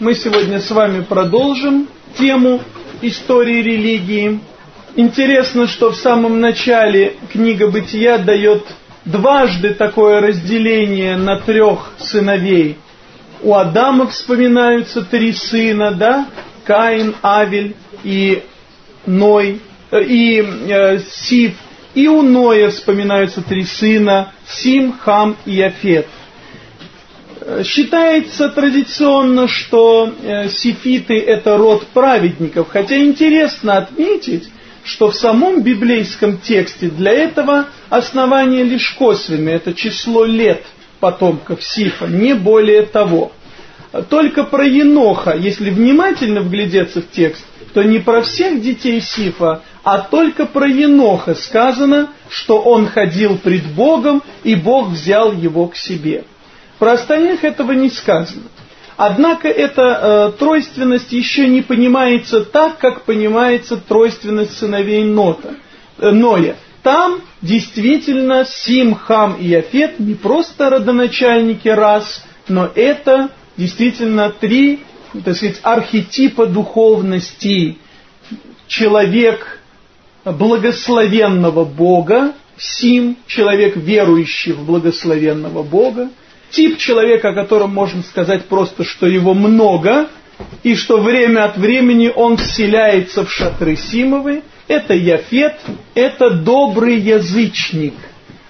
мы сегодня с вами продолжим тему истории религии. Интересно, что в самом начале книга Бытия дает дважды такое разделение на трех сыновей. У Адама вспоминаются три сына, да? Каин, Авель и Ной, э, и э, Сиф. И у Ноя вспоминаются три сына, Сим, Хам и Яфет. Считается традиционно, что э, сифиты это род праведников, хотя интересно отметить, что в самом библейском тексте для этого основание лишь косвенное, это число лет потомков Сифа, не более того. Только про Еноха, если внимательно вглядеться в текст, то не про всех детей Сифа, а только про Еноха сказано, что он ходил пред Богом, и Бог взял его к себе. Про остальных этого не сказано. Однако эта э, тройственность еще не понимается так, как понимается тройственность сыновей Нота, э, Ноя. Там действительно Сим, Хам и Яфет не просто родоначальники рас, но это действительно три, так сказать, архетипа духовности. Человек благословенного Бога, Сим, человек верующий в благословенного Бога, тип человека, о котором можно сказать просто, что его много, и что время от времени он вселяется в шатры Симовы, это Яфет, это добрый язычник,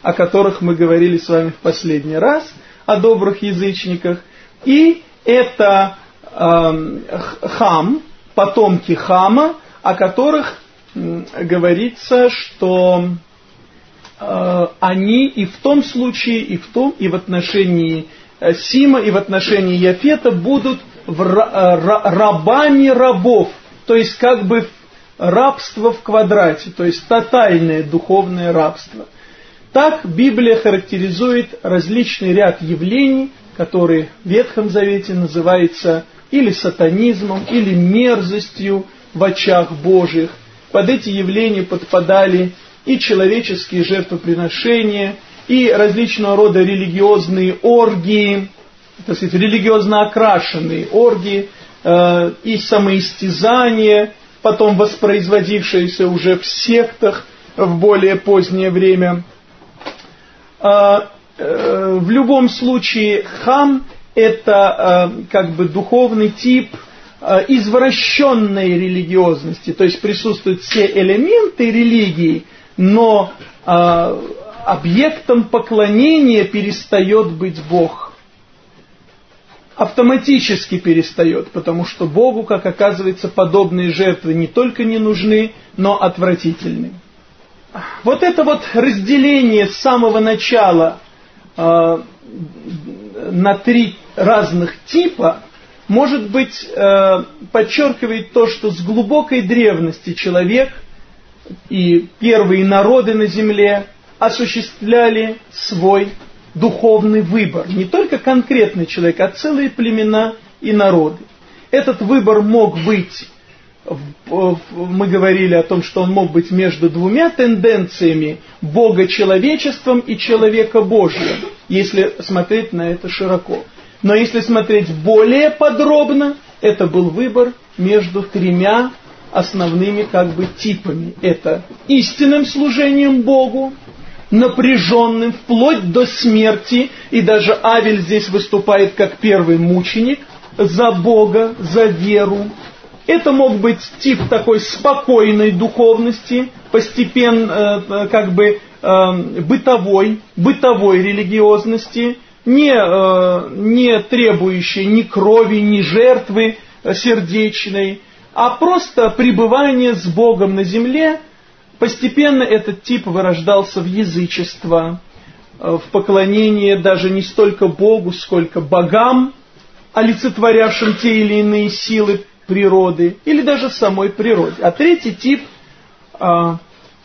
о которых мы говорили с вами в последний раз, о добрых язычниках, и это э, Хам, потомки Хама, о которых э, говорится, что они и в том случае, и в том, и в отношении э, Сима, и в отношении Яфета будут э, рабами рабов, то есть как бы рабство в квадрате, то есть тотальное духовное рабство. Так Библия характеризует различный ряд явлений, которые в Ветхом Завете называются или сатанизмом, или мерзостью в очах Божьих. Под эти явления подпадали и человеческие жертвоприношения, и различного рода религиозные оргии, так сказать, религиозно окрашенные оргии, э, и самоистязания, потом воспроизводившиеся уже в сектах в более позднее время. Э, э, в любом случае хам это э, как бы духовный тип извращенной религиозности, то есть присутствуют все элементы религии, но э, объектом поклонения перестает быть Бог. Автоматически перестает, потому что Богу, как оказывается, подобные жертвы не только не нужны, но отвратительны. Вот это вот разделение с самого начала э, на три разных типа, может быть, э, подчеркивает то, что с глубокой древности человек – и первые народы на земле осуществляли свой духовный выбор. Не только конкретный человек, а целые племена и народы. Этот выбор мог быть, мы говорили о том, что он мог быть между двумя тенденциями Бога человечеством и человека Божьим, если смотреть на это широко. Но если смотреть более подробно, это был выбор между тремя основными как бы типами. Это истинным служением Богу, напряженным вплоть до смерти, и даже Авель здесь выступает как первый мученик за Бога, за веру. Это мог быть тип такой спокойной духовности, постепенно э, как бы э, бытовой, бытовой религиозности, не, э, не требующей ни крови, ни жертвы сердечной, а просто пребывание с Богом на земле, постепенно этот тип вырождался в язычество, э, в поклонение даже не столько Богу, сколько богам, олицетворявшим те или иные силы природы, или даже самой природе. А третий тип а,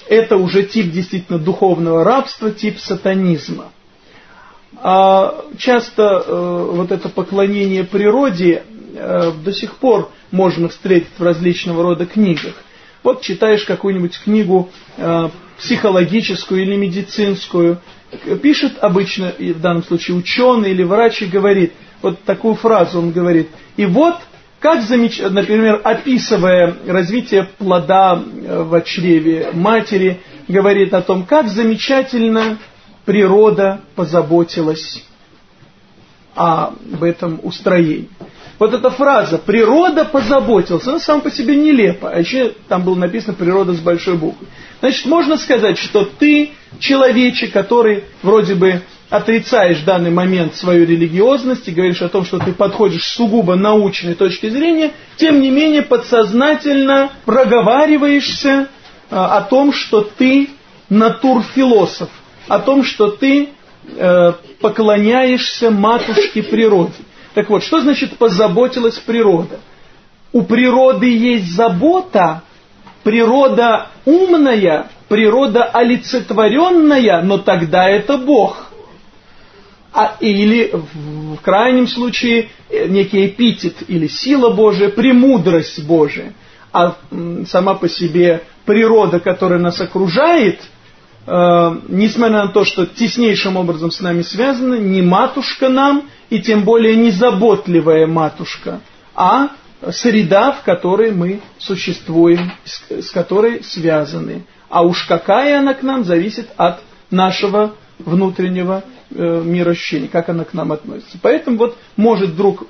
это уже тип действительно духовного рабства, тип сатанизма. А часто э, вот это поклонение природе э, до сих пор можно встретить в различного рода книгах. Вот читаешь какую-нибудь книгу э, психологическую или медицинскую, пишет обычно, в данном случае ученый или врач, и говорит, вот такую фразу он говорит, И вот, как замеч... например, описывая развитие плода э, в чреве матери, говорит о том, как замечательно природа позаботилась об этом устроении. Вот эта фраза «природа позаботилась», она сама по себе нелепа, а еще там было написано «природа» с большой буквы. Значит, можно сказать, что ты человечек, который вроде бы отрицаешь в данный момент свою религиозность и говоришь о том, что ты подходишь сугубо научной точки зрения, тем не менее подсознательно проговариваешься а, о том, что ты натурфилософ, о том, что ты э, поклоняешься матушке природе. Так вот, что значит позаботилась природа? У природы есть забота, природа умная, природа олицетворенная, но тогда это Бог. А, или в крайнем случае э, некий эпитет или сила Божия, премудрость Божия. А сама по себе природа, которая нас окружает, э, несмотря на то, что теснейшим образом с нами связана, не матушка нам, и тем более не заботливая матушка, а среда, в которой мы существуем, с которой связаны. А уж какая она к нам, зависит от нашего внутреннего э, мироощущения, как она к нам относится. Поэтому вот может вдруг э,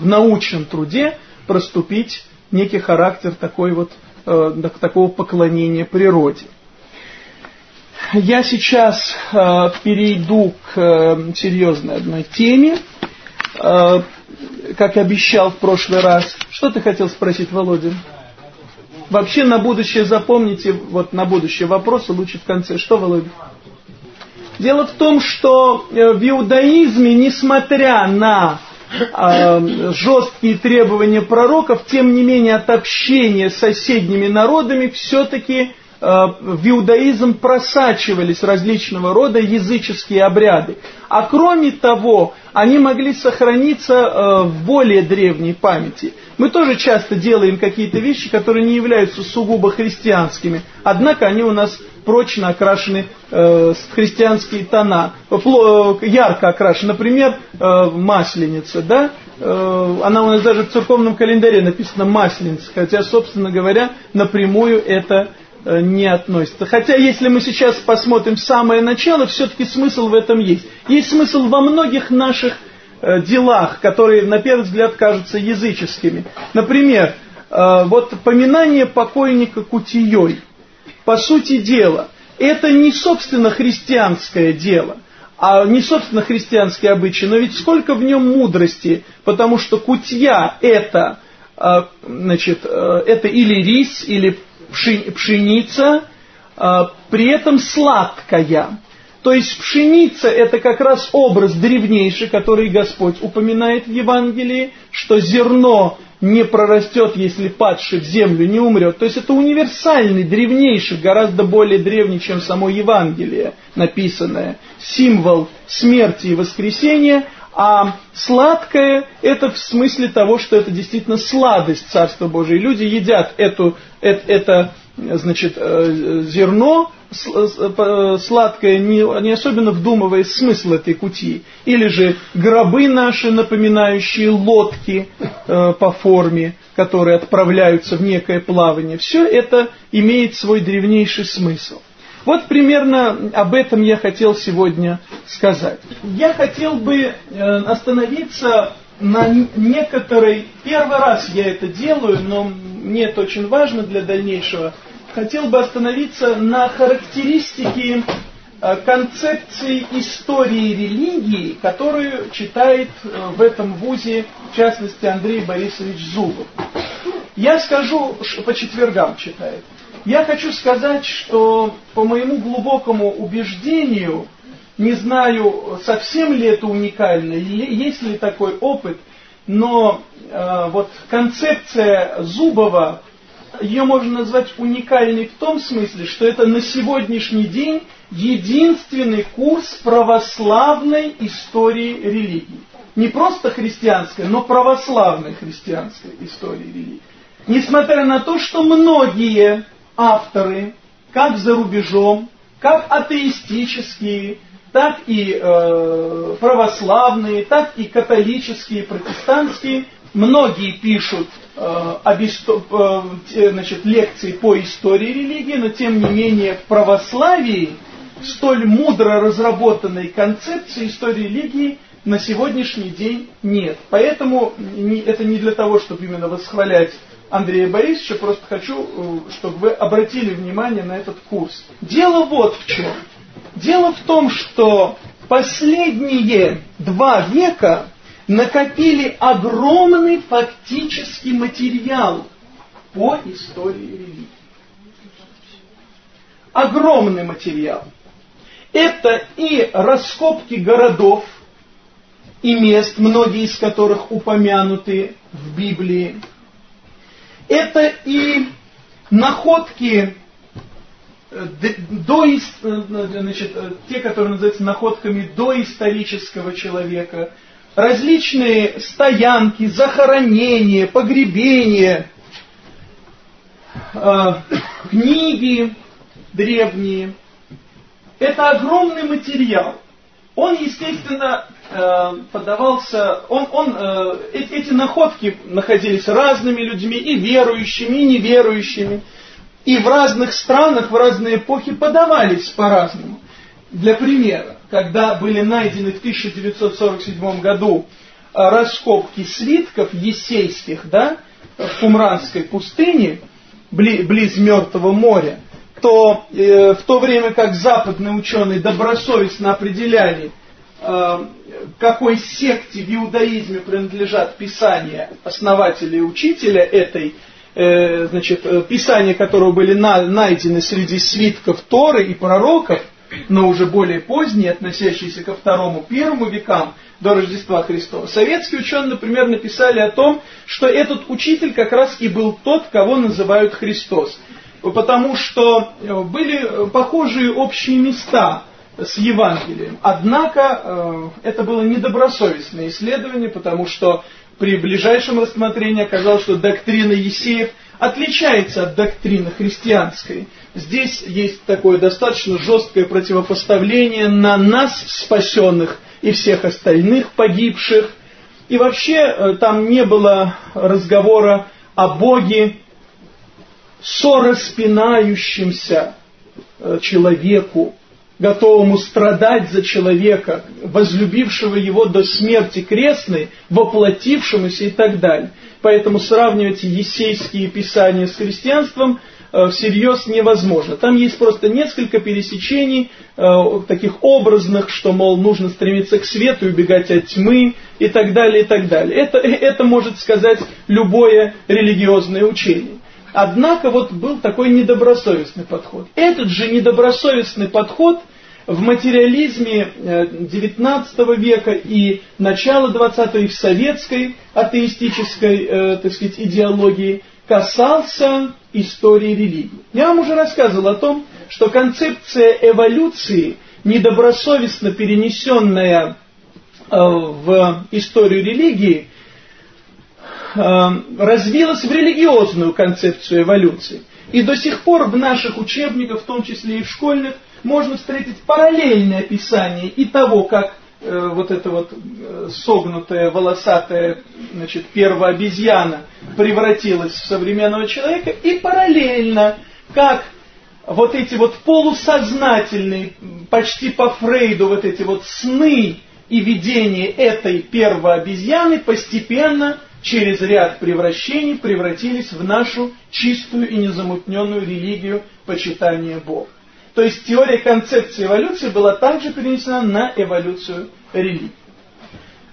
в научном труде проступить некий характер такой вот, э, такого поклонения природе. Я сейчас э, перейду к э, серьезной одной теме. Э, как обещал в прошлый раз. Что ты хотел спросить, Володя? Вообще на будущее запомните, вот на будущее вопросы лучше в конце. Что, Володя? Дело в том, что э, в иудаизме, несмотря на э, жесткие требования пророков, тем не менее от общения с соседними народами все-таки в иудаизм просачивались различного рода языческие обряды. А кроме того, они могли сохраниться э, в более древней памяти. Мы тоже часто делаем какие-то вещи, которые не являются сугубо христианскими, однако они у нас прочно окрашены э, в христианские тона, ярко окрашены. Например, масленица, да? она у нас даже в церковном календаре написана масленица, хотя, собственно говоря, напрямую это Э, не относится. Хотя, если мы сейчас посмотрим самое начало, все-таки смысл в этом есть. Есть смысл во многих наших э, делах, которые, на первый взгляд, кажутся языческими. Например, э, вот поминание покойника кутией. По сути дела, это не собственно христианское дело, а не собственно христианский обычай, но ведь сколько в нем мудрости, потому что кутья это, значит, это или рис, или пшеница, а, при этом сладкая. То есть пшеница это как раз образ древнейший, который Господь упоминает в Евангелии, что зерно не прорастет, если падший в землю не умрет. То есть это универсальный, древнейший, гораздо более древний, чем само Евангелие написанное, символ смерти и воскресения, а сладкое это в смысле того, что это действительно сладость Царства Божия. Люди едят эту, это, это значит, э, зерно э, сладкое, не, особенно вдумываясь смысл этой кути. Или же гробы наши, напоминающие лодки э, по форме, которые отправляются в некое плавание. Все это имеет свой древнейший смысл. Вот примерно об этом я хотел сегодня сказать. Я хотел бы э, остановиться на некоторой... Первый раз я это делаю, но мне это очень важно для дальнейшего. Хотел бы остановиться на характеристике э, концепции истории религии, которую читает э, в этом вузе, в частности, Андрей Борисович Зубов. Я скажу, по четвергам читает. Я хочу сказать, что по моему глубокому убеждению, не знаю, совсем ли это уникально, есть ли такой опыт, но э, вот концепция Зубова, ее можно назвать уникальной в том смысле, что это на сегодняшний день единственный курс православной истории религии. Не просто христианской, но православной христианской истории религии. Несмотря на то, что многие авторы, как за рубежом, как атеистические, так и э, православные, так и католические, протестантские. Многие пишут э, э, значит, лекции по истории религии, но тем не менее в православии столь мудро разработанной концепции истории религии на сегодняшний день нет. Поэтому это не для того, чтобы именно восхвалять Андрея Борисовича, просто хочу, э, чтобы вы обратили внимание на этот курс. Дело вот в чем. Дело в том, что последние два века накопили огромный фактический материал по истории религии. Огромный материал. Это и раскопки городов и мест, многие из которых упомянуты в Библии. Это и находки э, до, э, значит, э, те, которые называются находками доисторического человека, различные стоянки, захоронения, погребения, книги древние, это огромный материал. Он, естественно, э, подавался, он, он, э, эти находки находились разными людьми, и верующими, и неверующими, и в разных странах, в разные эпохи подавались по-разному. Для примера, когда были найдены в 1947 году э, раскопки свитков есейских, да, в Кумранской пустыне, близ Мертвого моря, то э, в то время как западные ученые добросовестно определяли, э, какой секте в иудаизме принадлежат писания основателя и учителя этой, э, значит, э, писания которого были на, найдены среди свитков Торы и пророков, но уже более поздние, относящиеся ко второму, первому векам до Рождества Христова. Советские ученые, например, написали о том, что этот учитель как раз и был тот, кого называют Христос потому что э, были похожие общие места с Евангелием. Однако э, это было недобросовестное исследование, потому что при ближайшем рассмотрении оказалось, что доктрина Есеев отличается от доктрины христианской. Здесь есть такое достаточно жесткое противопоставление на нас, спасенных, и всех остальных погибших. И вообще э, там не было разговора о Боге сораспинающимся э, человеку, готовому страдать за человека, возлюбившего его до смерти крестной, воплотившемуся и так далее. Поэтому сравнивать есейские писания с христианством э, всерьез невозможно. Там есть просто несколько пересечений, э, таких образных, что, мол, нужно стремиться к свету, убегать от тьмы и так далее, и так далее. Это, это может сказать любое религиозное учение. Однако вот был такой недобросовестный подход. Этот же недобросовестный подход в материализме XIX э, века и начала XX и в советской атеистической, э, так сказать, идеологии касался истории религии. Я вам уже рассказывал о том, что концепция эволюции, недобросовестно перенесенная э, в историю религии, развилась в религиозную концепцию эволюции. И до сих пор в наших учебниках, в том числе и в школьных, можно встретить параллельное описание и того, как э, вот эта вот э, согнутая, волосатая, значит, первая обезьяна превратилась в современного человека, и параллельно, как вот эти вот полусознательные, почти по Фрейду, вот эти вот сны и видения этой первой обезьяны постепенно через ряд превращений превратились в нашу чистую и незамутненную религию почитания Бога. То есть теория концепции эволюции была также перенесена на эволюцию религии.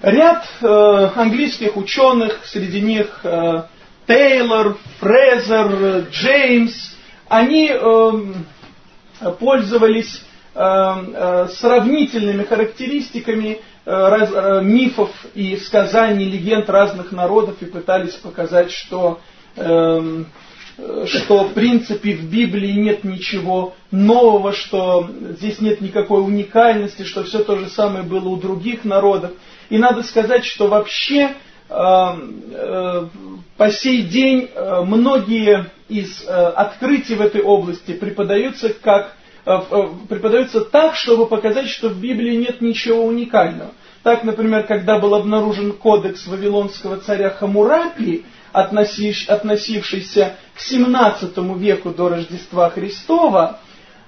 Ряд э, английских ученых, среди них э, Тейлор, Фрезер, Джеймс, они э, пользовались э, э, сравнительными характеристиками Э, раз, э, мифов и сказаний, легенд разных народов и пытались показать, что, э, что в принципе в Библии нет ничего нового, что здесь нет никакой уникальности, что все то же самое было у других народов. И надо сказать, что вообще э, э, по сей день э, многие из открытий в этой области преподаются как преподается так, чтобы показать, что в Библии нет ничего уникального. Так, например, когда был обнаружен кодекс вавилонского царя Хамурапи, относившийся к 17 веку до Рождества Христова,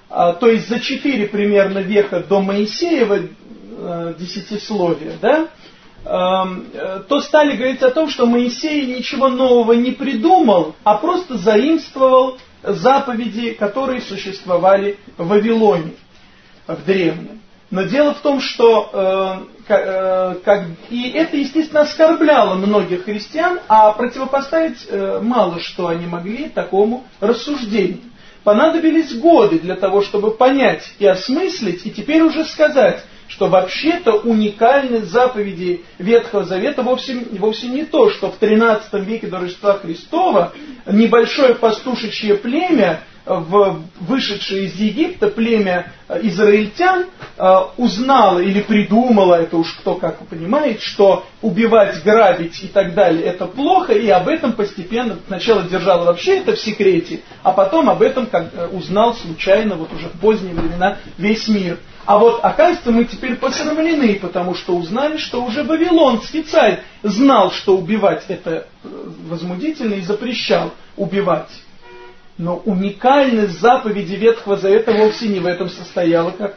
а, то есть за четыре примерно века до Моисеева э, десятисловия, да, эм, э, то стали говорить о том, что Моисей ничего нового не придумал, а просто заимствовал заповеди, которые существовали в Вавилоне, в древнем. Но дело в том, что э, э, как, и это, естественно, оскорбляло многих христиан, а противопоставить э, мало что они могли такому рассуждению. Понадобились годы для того, чтобы понять и осмыслить, и теперь уже сказать, что вообще-то уникальность заповеди Ветхого Завета вовсе, вовсе не то, что в 13 веке до Рождества Христова небольшое пастушечье племя в, вышедшее из Египта племя э, израильтян э, узнало или придумало, это уж кто как понимает, что убивать, грабить и так далее это плохо, и об этом постепенно сначала держало вообще это в секрете, а потом об этом как, э, узнал случайно, вот уже в поздние времена, весь мир. А вот, оказывается, мы теперь посрамлены, потому что узнали, что уже Вавилонский царь знал, что убивать это возмутительно и запрещал убивать. Но уникальность заповеди Ветхого Завета вовсе не в этом состояла, как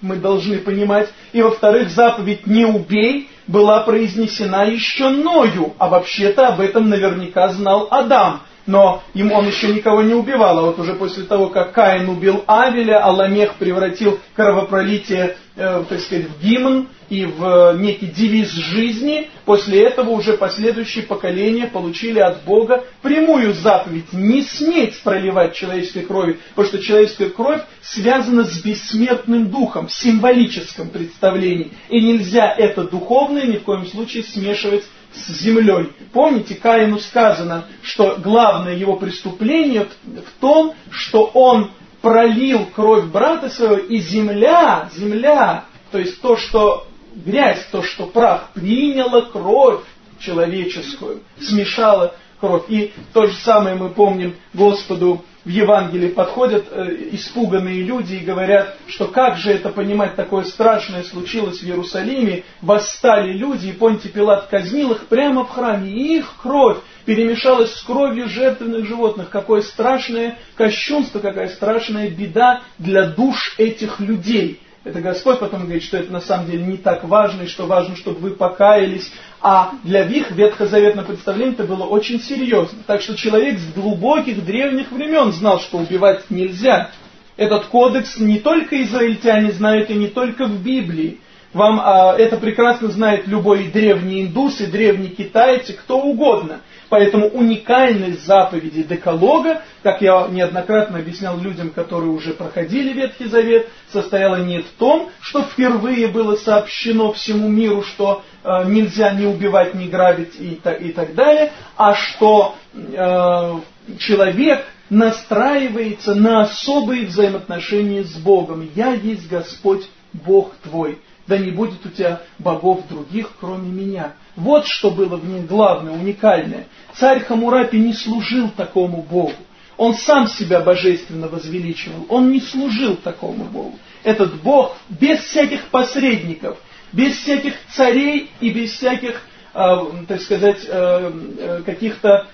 мы должны понимать. И во-вторых, заповедь «не убей» была произнесена еще Ною, а вообще-то об этом наверняка знал Адам. Но ему он еще никого не убивал, а вот уже после того, как Каин убил Авеля, а Ламех превратил кровопролитие э, так сказать, в гимн и в э, некий девиз жизни, после этого уже последующие поколения получили от Бога прямую заповедь не сметь проливать человеческой крови, потому что человеческая кровь связана с бессмертным духом в символическом представлении, и нельзя это духовное ни в коем случае смешивать с землей. Помните, Каину сказано, что главное его преступление в том, что он пролил кровь брата своего, и земля, земля, то есть то, что грязь, то, что прах, приняла кровь человеческую, смешала кровь. И то же самое мы помним Господу в Евангелии подходят э, испуганные люди и говорят, что как же это понимать, такое страшное случилось в Иерусалиме, восстали люди, и Понтий Пилат казнил их прямо в храме, и их кровь перемешалась с кровью жертвенных животных. Какое страшное кощунство, какая страшная беда для душ этих людей. Это Господь потом говорит, что это на самом деле не так важно, и что важно, чтобы вы покаялись. А для них ветхозаветное представление это было очень серьезно. Так что человек с глубоких древних времен знал, что убивать нельзя. Этот кодекс не только израильтяне знают, и не только в Библии. Вам а, это прекрасно знает любой древний индус и древний китаец, кто угодно. Поэтому уникальность заповеди Деколога, как я неоднократно объяснял людям, которые уже проходили Ветхий Завет, состояла не в том, что впервые было сообщено всему миру, что э, нельзя ни убивать, ни грабить и, и так далее, а что э, человек настраивается на особые взаимоотношения с Богом. «Я есть Господь Бог твой» да не будет у тебя богов других, кроме меня. Вот что было в ней главное, уникальное. Царь Хамурапи не служил такому Богу. Он сам себя божественно возвеличивал. Он не служил такому Богу. Этот Бог без всяких посредников, без всяких царей и без всяких Э, так сказать, э, э, каких-то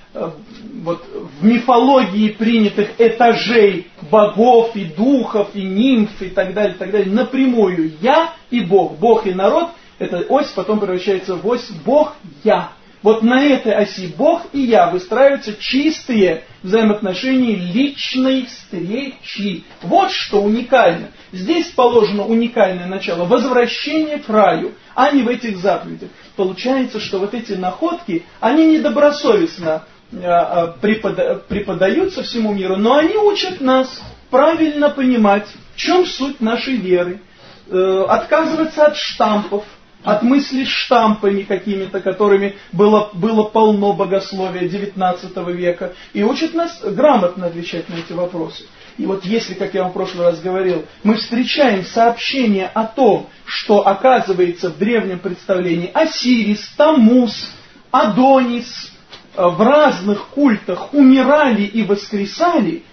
вот в мифологии принятых этажей богов и духов и нимф и так далее, так далее, напрямую я и Бог, Бог и народ, эта ось потом превращается в ось Бог я. Вот на этой оси Бог и я выстраиваются чистые взаимоотношения личной встречи. Вот что уникально. Здесь положено уникальное начало возвращение к раю, а не в этих заповедях. Получается, что вот эти находки, они недобросовестно э, э, преподаются всему миру, но они учат нас правильно понимать, в чем суть нашей веры, э, отказываться от штампов, от мысли штампами какими-то, которыми было, было полно богословия XIX века, и учат нас грамотно отвечать на эти вопросы. И вот если, как я вам в прошлый раз говорил, мы встречаем сообщение о том, что оказывается в древнем представлении Осирис, Тамус, Адонис э, в разных культах умирали и воскресали,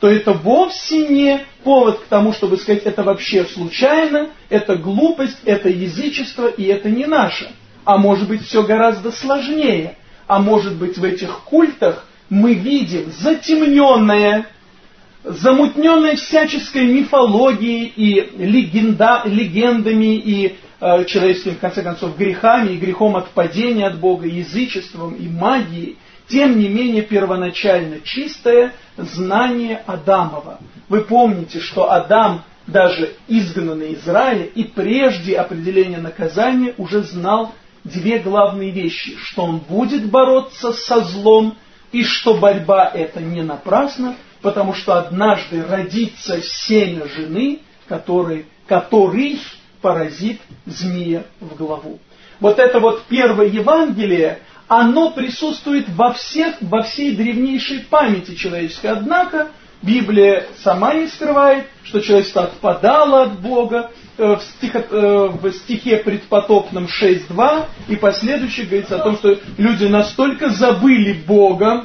то это вовсе не повод к тому, чтобы сказать, это вообще случайно, это глупость, это язычество и это не наше. А может быть все гораздо сложнее. А может быть в этих культах мы видим затемненное, замутненное всяческой мифологией и легенда, легендами и э, человеческим, в конце концов, грехами и грехом отпадения от Бога, язычеством и магией, тем не менее первоначально чистое знание Адамова. Вы помните, что Адам, даже изгнанный из рая, и прежде определения наказания уже знал две главные вещи, что он будет бороться со злом, и что борьба эта не напрасна, потому что однажды родится семя жены, который, который поразит змея в главу. Вот это вот первое Евангелие, оно присутствует во, всех, во всей древнейшей памяти человеческой. Однако Библия сама не скрывает, что человечество отпадало от Бога, Э, в, стихо, э, в стихе предпотопном 6.2 и последующих говорится о том, что люди настолько забыли Бога,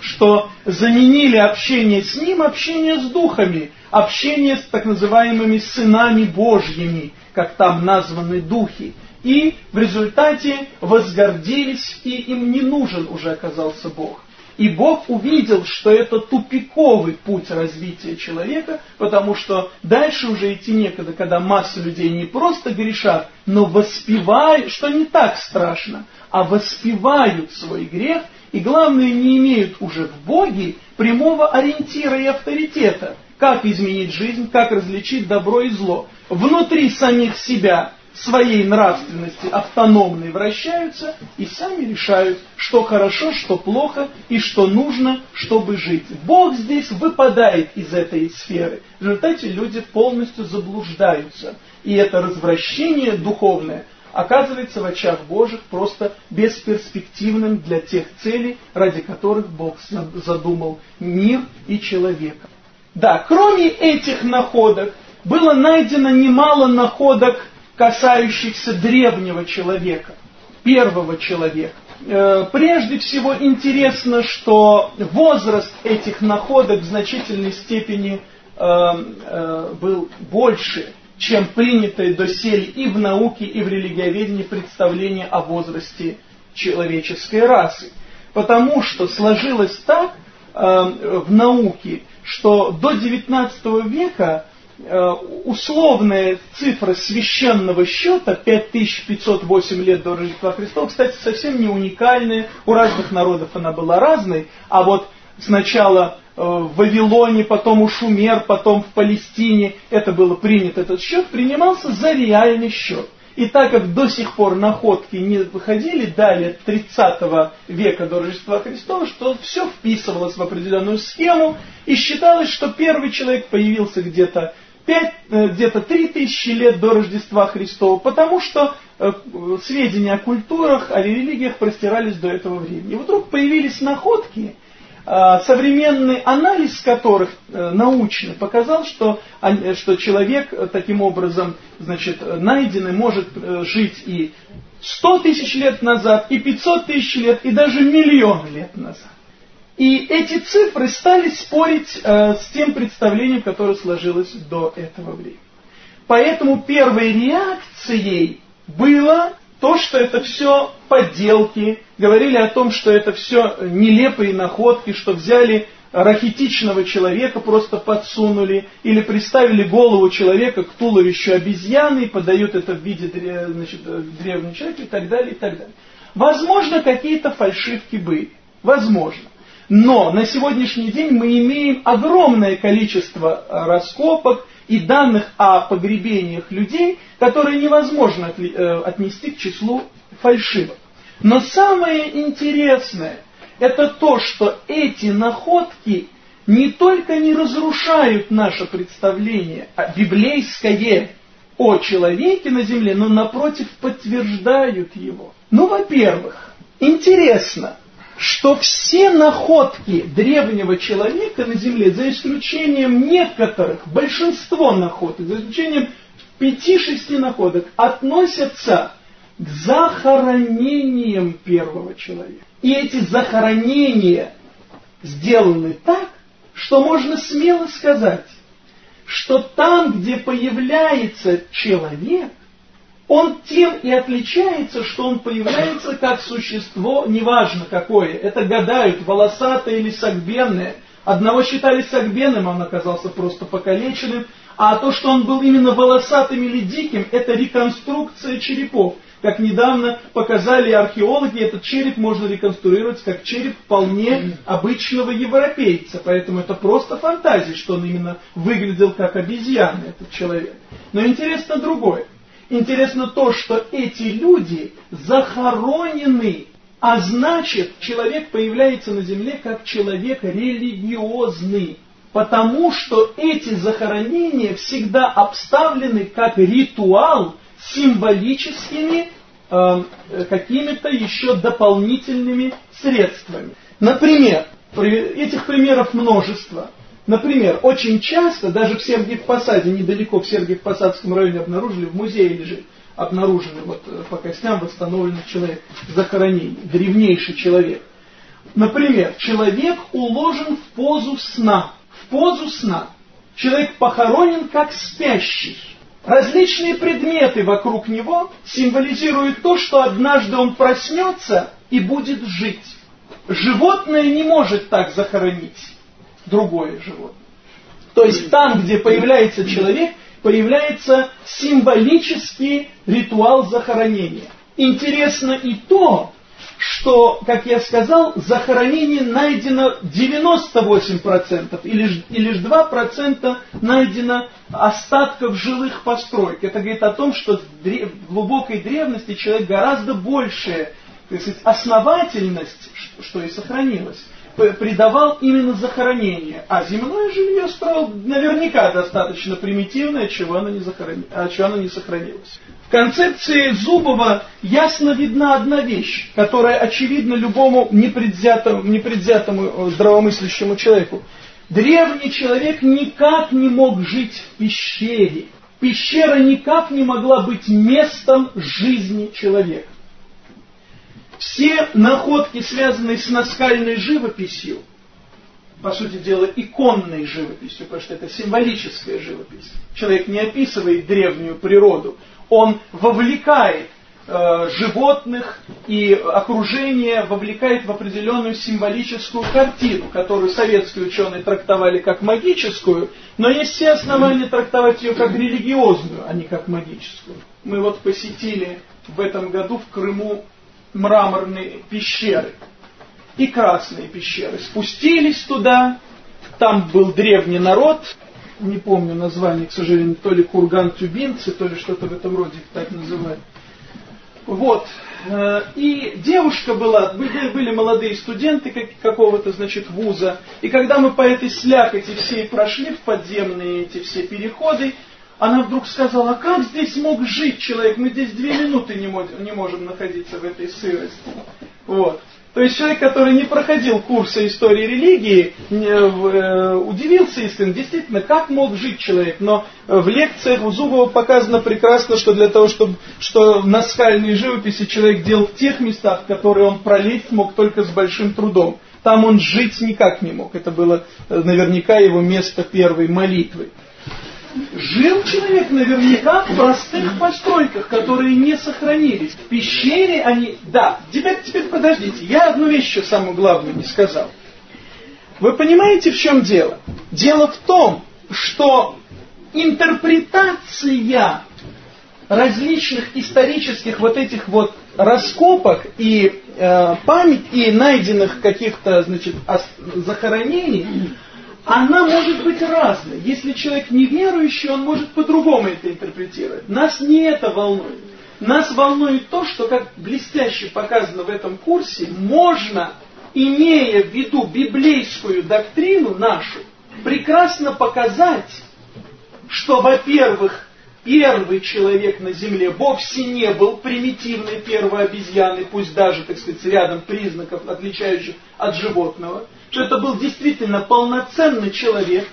что заменили общение с Ним общение с духами, общение с так называемыми сынами Божьими, как там названы духи. И в результате возгордились, и им не нужен уже оказался Бог. И Бог увидел, что это тупиковый путь развития человека, потому что дальше уже идти некогда, когда масса людей не просто грешат, но воспевают, что не так страшно, а воспевают свой грех, и главное, не имеют уже в Боге прямого ориентира и авторитета, как изменить жизнь, как различить добро и зло. Внутри самих себя своей нравственности автономной вращаются и сами решают, что хорошо, что плохо и что нужно, чтобы жить. Бог здесь выпадает из этой сферы. В результате люди полностью заблуждаются. И это развращение духовное оказывается в очах Божьих просто бесперспективным для тех целей, ради которых Бог задумал мир и человека. Да, кроме этих находок, было найдено немало находок касающихся древнего человека, первого человека. Э, прежде всего интересно, что возраст этих находок в значительной степени э, э, был больше, чем принятое доселе и в науке, и в религиоведении представление о возрасте человеческой расы. Потому что сложилось так в науке, что до XIX века условная цифра священного счета 5508 лет до Рождества Христова, кстати, совсем не уникальная, у разных народов она была разной, а вот сначала э, в Вавилоне, потом у Шумер, потом в Палестине это было принято, этот счет принимался за реальный счет. И так как до сих пор находки не выходили далее 30 века до Рождества Христова, что все вписывалось в определенную схему, и считалось, что первый человек появился где-то 5, э, где-то 3000 лет до Рождества Христова, потому что э, сведения о культурах, о религиях простирались до этого времени. И вдруг появились находки, э, современный анализ которых научно показал, что, что человек таким образом значит, найденный может жить и 100 тысяч лет назад, и 500 тысяч лет, и даже миллион лет назад. И эти цифры стали спорить э, с тем представлением, которое сложилось до этого времени. Поэтому первой реакцией было то, что это все подделки, говорили о том, что это все нелепые находки, что взяли рахитичного человека, просто подсунули, или приставили голову человека к туловищу обезьяны и подают это в виде значит, древнего человека и так далее, и так далее. Возможно, какие-то фальшивки были. Возможно. Но на сегодняшний день мы имеем огромное количество э, раскопок и данных о погребениях людей, которые невозможно э, отнести к числу фальшивок. Но самое интересное, это то, что эти находки не только не разрушают наше представление а библейское о человеке на земле, но напротив подтверждают его. Ну, во-первых, интересно, что все находки древнего человека на Земле, за исключением некоторых, большинство находок, за исключением пяти-шести находок, относятся к захоронениям первого человека. И эти захоронения сделаны так, что можно смело сказать, что там, где появляется человек, он тем и отличается, что он появляется как существо, неважно какое, это гадают, волосатое или сагбенное. Одного считали сагбенным, а он оказался просто покалеченным, а то, что он был именно волосатым или диким, это реконструкция черепов. Как недавно показали археологи, этот череп можно реконструировать как череп вполне обычного европейца. Поэтому это просто фантазия, что он именно выглядел как обезьяна, этот человек. Но интересно другое. Интересно то, что эти люди захоронены, а значит, человек появляется на земле как человек религиозный. Потому что эти захоронения всегда обставлены как ритуал символическими э, какими-то еще дополнительными средствами. Например, этих примеров множество. Например, очень часто, даже в Сергиев-Посаде, недалеко в Сергиев-Посадском районе обнаружили, в музее лежит, обнаружены вот э, по костям восстановленных человек захоронений, древнейший человек. Например, человек уложен в позу сна. В позу сна. Человек похоронен как спящий. Различные предметы вокруг него символизируют то, что однажды он проснется и будет жить. Животное не может так захоронить другое животное. То есть там, где появляется человек, появляется символический ритуал захоронения. Интересно и то, что, как я сказал, захоронение найдено 98%, и лишь, и лишь 2% найдено остатков жилых построек. Это говорит о том, что в глубокой древности человек гораздо большая то сказать, основательность, что и сохранилось придавал именно захоронение, а земное жилье строил наверняка достаточно примитивное, чего оно не, захорони... а чего оно не сохранилось. В концепции Зубова ясно видна одна вещь, которая очевидна любому непредвзятому, непредвзятому э, здравомыслящему человеку. Древний человек никак не мог жить в пещере. Пещера никак не могла быть местом жизни человека. Все находки, связанные с наскальной живописью, по сути дела, иконной живописью, потому что это символическая живопись. Человек не описывает древнюю природу, он вовлекает э, животных и окружение, вовлекает в определенную символическую картину, которую советские ученые трактовали как магическую, но есть все основания трактовать ее как религиозную, а не как магическую. Мы вот посетили в этом году в Крыму мраморные пещеры и красные пещеры. Спустились туда, там был древний народ, не помню название, к сожалению, то ли курган-тюбинцы, то ли что-то в этом роде так называют. Вот. Э, и девушка была, были, молодые студенты какого-то, значит, вуза. И когда мы по этой слякоти всей прошли в подземные эти все переходы, она вдруг сказала, а как здесь мог жить человек? Мы здесь две минуты не, можем, не можем находиться в этой сырости. Вот. То есть человек, который не проходил курсы истории религии, э, удивился искренне, действительно, как мог жить человек. Но в лекциях у Зубова показано прекрасно, что для того, чтобы что на скальной живописи человек делал в тех местах, которые он пролить мог только с большим трудом. Там он жить никак не мог. Это было э, наверняка его место первой молитвы. Жил человек наверняка в простых постройках, которые не сохранились. В пещере они... Да, теперь, теперь подождите, я одну вещь еще самую главную не сказал. Вы понимаете, в чем дело? Дело в том, что интерпретация различных исторических вот этих вот раскопок и э, память и найденных каких-то значит захоронений она может быть разной. Если человек неверующий, он может по-другому это интерпретировать. Нас не это волнует. Нас волнует то, что, как блестяще показано в этом курсе, можно, имея в виду библейскую доктрину нашу, прекрасно показать, что, во-первых, первый человек на земле вовсе не был примитивной первой обезьяной, пусть даже, так сказать, рядом признаков, отличающих от животного – что это был действительно полноценный человек,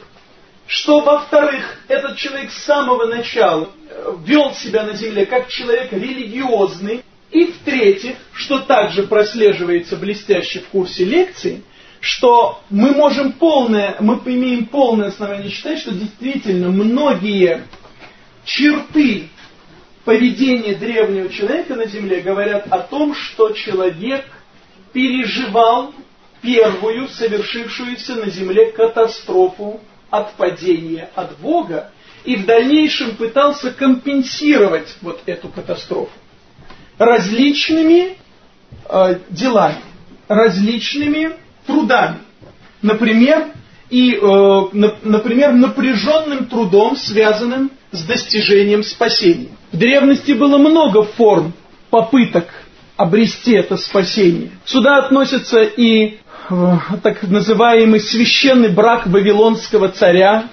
что, во-вторых, этот человек с самого начала э, вел себя на земле как человек религиозный, и, в-третьих, что также прослеживается блестяще в курсе лекции, что мы можем полное, мы имеем полное основание считать, что действительно многие черты поведения древнего человека на Земле говорят о том, что человек переживал первую совершившуюся на Земле катастрофу от падения от Бога и в дальнейшем пытался компенсировать вот эту катастрофу различными э, делами, различными трудами. Например, и, э, например, напряженным трудом, связанным с достижением спасения. В древности было много форм попыток обрести это спасение. Сюда относятся и э, так называемый священный брак вавилонского царя,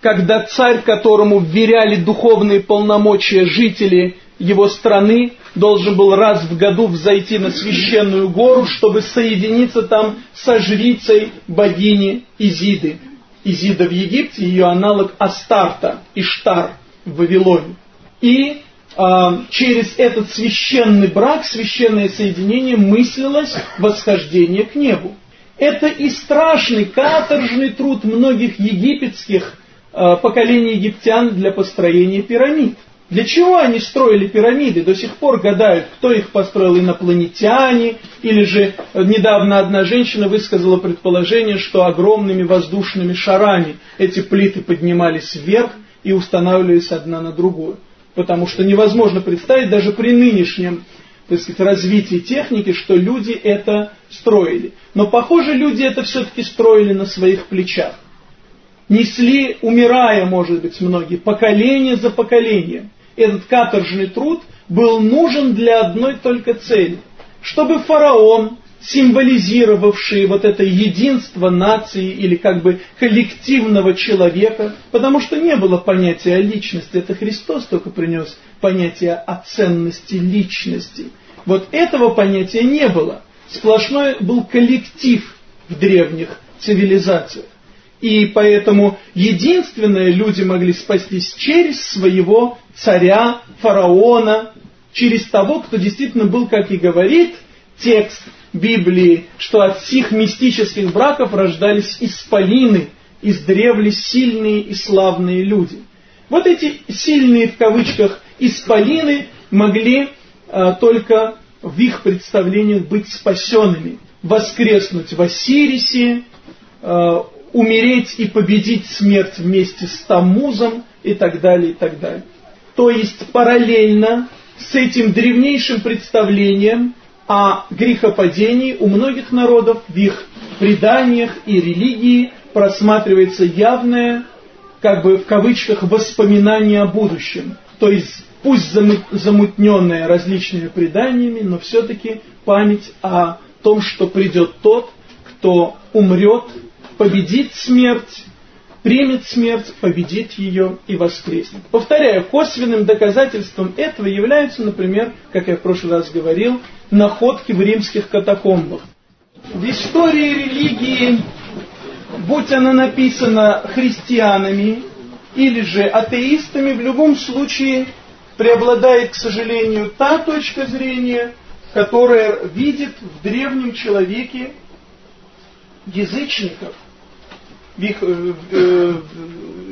когда царь, которому вверяли духовные полномочия жители его страны, должен был раз в году взойти на священную гору, чтобы соединиться там со жрицей богини Изиды. Изида в Египте, ее аналог Астарта, Иштар в Вавилоне. И э, через этот священный брак, священное соединение мыслилось восхождение к небу. Это и страшный каторжный труд многих египетских э, поколений египтян для построения пирамид. Для чего они строили пирамиды? До сих пор гадают, кто их построил, инопланетяне, или же недавно одна женщина высказала предположение, что огромными воздушными шарами эти плиты поднимались вверх и устанавливались одна на другую. Потому что невозможно представить даже при нынешнем так сказать, развитии техники, что люди это строили. Но, похоже, люди это все-таки строили на своих плечах. Несли, умирая, может быть, многие, поколение за поколением этот каторжный труд был нужен для одной только цели, чтобы фараон, символизировавший вот это единство нации или как бы коллективного человека, потому что не было понятия о личности, это Христос только принес понятие о ценности личности. Вот этого понятия не было. Сплошной был коллектив в древних цивилизациях. И поэтому единственное люди могли спастись через своего царя, фараона, через того, кто действительно был, как и говорит текст Библии, что от всех мистических браков рождались исполины, издревле сильные и славные люди. Вот эти сильные в кавычках исполины могли а, только в их представлениях быть спасенными, воскреснуть в Осирисе, а, умереть и победить смерть вместе с Тамузом и так далее, и так далее. То есть параллельно с этим древнейшим представлением о грехопадении у многих народов в их преданиях и религии просматривается явное, как бы в кавычках, воспоминание о будущем. То есть пусть замутненное различными преданиями, но все-таки память о том, что придет тот, кто умрет победит смерть, примет смерть, победит ее и воскреснет. Повторяю, косвенным доказательством этого являются, например, как я в прошлый раз говорил, находки в римских катакомбах. В истории религии, будь она написана христианами или же атеистами, в любом случае преобладает, к сожалению, та точка зрения, которая видит в древнем человеке язычников – э, э,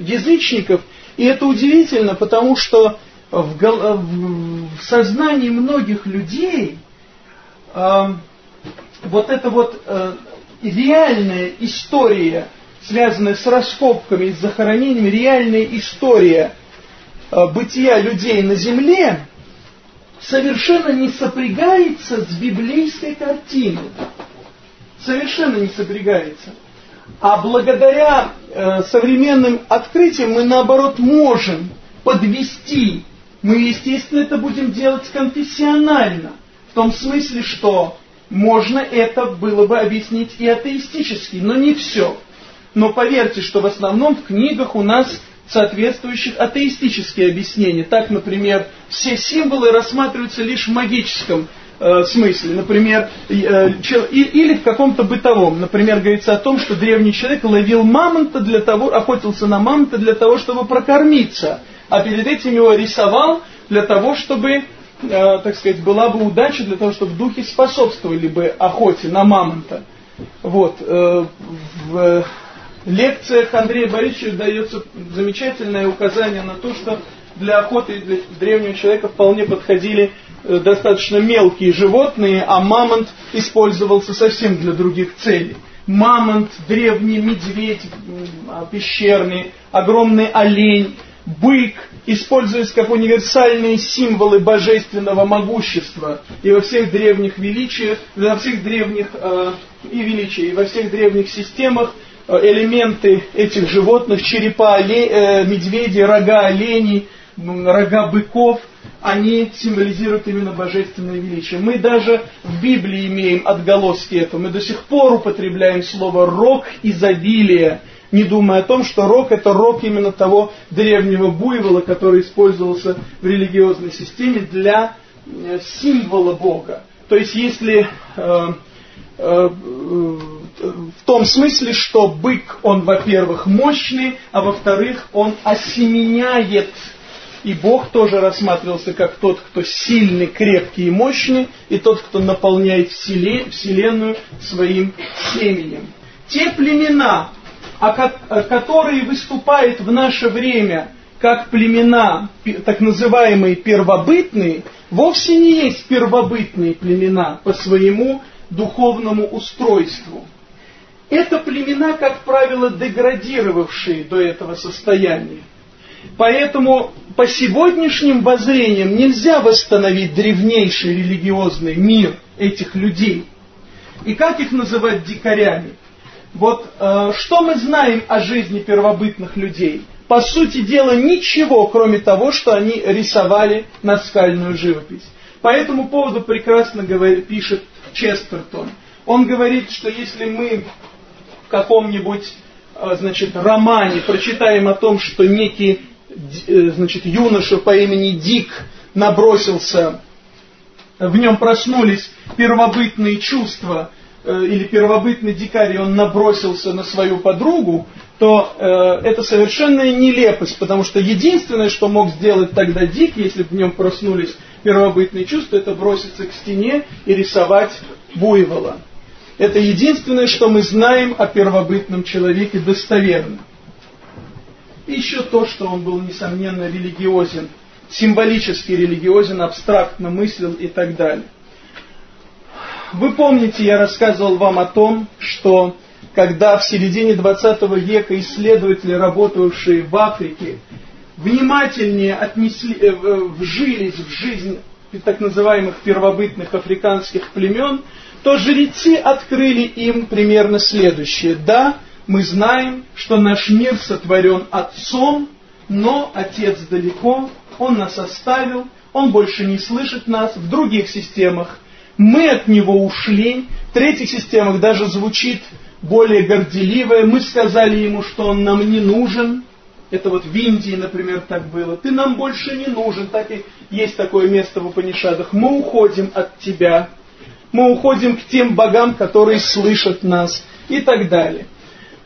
язычников. И это удивительно, потому что в, в сознании многих людей э, вот эта вот э, реальная история, связанная с раскопками, с захоронениями, реальная история э, бытия людей на земле, совершенно не сопрягается с библейской картиной. Совершенно не сопрягается. А благодаря э, современным открытиям мы наоборот можем подвести. Мы, естественно, это будем делать конфессионально. В том смысле, что можно это было бы объяснить и атеистически, но не все. Но поверьте, что в основном в книгах у нас соответствующих атеистические объяснения. Так, например, все символы рассматриваются лишь в магическом э, смысле, например, э, или в каком-то бытовом. Например, говорится о том, что древний человек ловил мамонта для того, охотился на мамонта для того, чтобы прокормиться, а перед этим его рисовал для того, чтобы, э, так сказать, была бы удача для того, чтобы духи способствовали бы охоте на мамонта. Вот. Э, в лекциях Андрея Борисовича дается замечательное указание на то, что для охоты для древнего человека вполне подходили э, достаточно мелкие животные, а мамонт использовался совсем для других целей. Мамонт, древний медведь а, пещерный, огромный олень, бык используясь как универсальные символы божественного могущества и во всех древних величиях, во всех древних э, и величия, и во всех древних системах э, элементы этих животных, черепа оле, э, медведей, рога оленей, рога быков, они символизируют именно божественное величие. Мы даже в Библии имеем отголоски этого. Мы до сих пор употребляем слово «рог изобилия», не думая о том, что рог это рог именно того древнего буйвола, который использовался в религиозной системе для э, символа Бога. То есть если э, э, в том смысле, что бык, он, во-первых, мощный, а во-вторых, он осеменяет. И Бог тоже рассматривался как тот, кто сильный, крепкий и мощный, и тот, кто наполняет Вселенную своим семенем. Те племена, а которые выступают в наше время как племена, так называемые первобытные, вовсе не есть первобытные племена по своему духовному устройству. Это племена, как правило, деградировавшие до этого состояния. Поэтому по сегодняшним воззрениям нельзя восстановить древнейший религиозный мир этих людей. И как их называть дикарями? Вот э, что мы знаем о жизни первобытных людей? По сути дела ничего, кроме того, что они рисовали наскальную живопись. По этому поводу прекрасно говорит, пишет Честертон. Он говорит, что если мы в каком-нибудь э, значит, романе прочитаем о том, что некий значит, юноша по имени Дик набросился, в нем проснулись первобытные чувства, Э, или первобытный дикарь, он набросился на свою подругу, то э, это совершенная нелепость, потому что единственное, что мог сделать тогда Дик, если бы в нем проснулись первобытные чувства, это броситься к стене и рисовать буйвола. Это единственное, что мы знаем о первобытном человеке достоверно. Еще то, что он был, несомненно, религиозен, символически религиозен, абстрактно мыслил и так далее. Вы помните, я рассказывал вам о том, что когда в середине 20 века исследователи, работавшие в Африке, внимательнее отнесли, э, вжились в жизнь так называемых первобытных африканских племен, то жрецы открыли им примерно следующее. Да, мы знаем, что наш мир сотворен Отцом, но Отец далеко, Он нас оставил, Он больше не слышит нас. В других системах мы от него ушли. В третьих системах даже звучит более горделивое. Мы сказали ему, что он нам не нужен. Это вот в Индии, например, так было. Ты нам больше не нужен. Так и есть такое место в Упанишадах. Мы уходим от тебя. Мы уходим к тем богам, которые слышат нас. И так далее.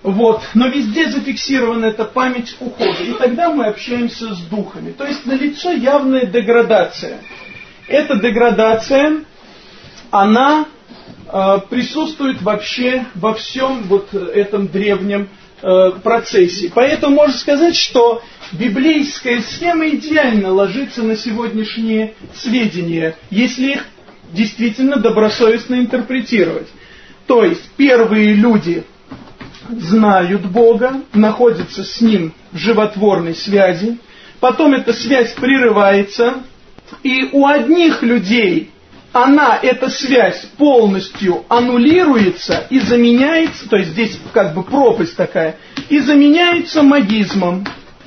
Вот. Но везде зафиксирована эта память ухода. И тогда мы общаемся с духами. То есть налицо явная деградация. Эта деградация она э, присутствует вообще во всем вот этом древнем э, процессе. Поэтому можно сказать, что библейская схема идеально ложится на сегодняшние сведения, если их действительно добросовестно интерпретировать. То есть первые люди знают Бога, находятся с Ним в животворной связи, потом эта связь прерывается, и у одних людей она, эта связь полностью аннулируется и заменяется, то есть здесь как бы пропасть такая, и заменяется магизмом.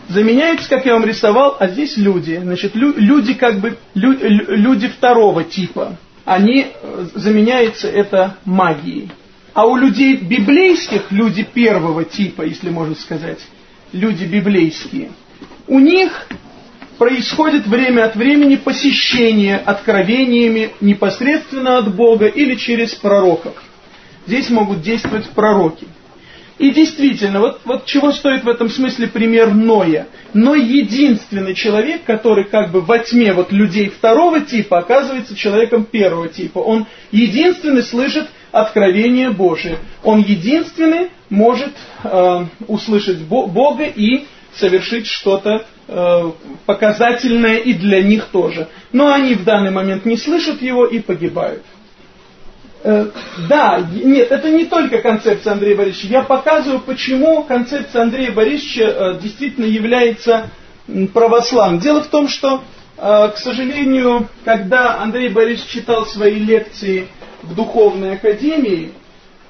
Заменяется, как я вам рисовал, а здесь люди. Значит, лю, люди как бы, лю, люди второго типа. Они, э, заменяется это магией. А у людей библейских, люди первого типа, если можно сказать, люди библейские, у них происходит время от времени посещение откровениями непосредственно от Бога или через пророков. Здесь могут действовать пророки. И действительно, вот, вот чего стоит в этом смысле пример Ноя. Но единственный человек, который как бы во тьме вот людей второго типа, оказывается человеком первого типа. Он единственный слышит откровение Божие. Он единственный может э, услышать Бога и совершить что-то э, показательное и для них тоже. Но они в данный момент не слышат его и погибают. Э, да, нет, это не только концепция Андрея Борисовича. Я показываю, почему концепция Андрея Борисовича э, действительно является православным. Дело в том, что, э, к сожалению, когда Андрей Борисович читал свои лекции в Духовной Академии,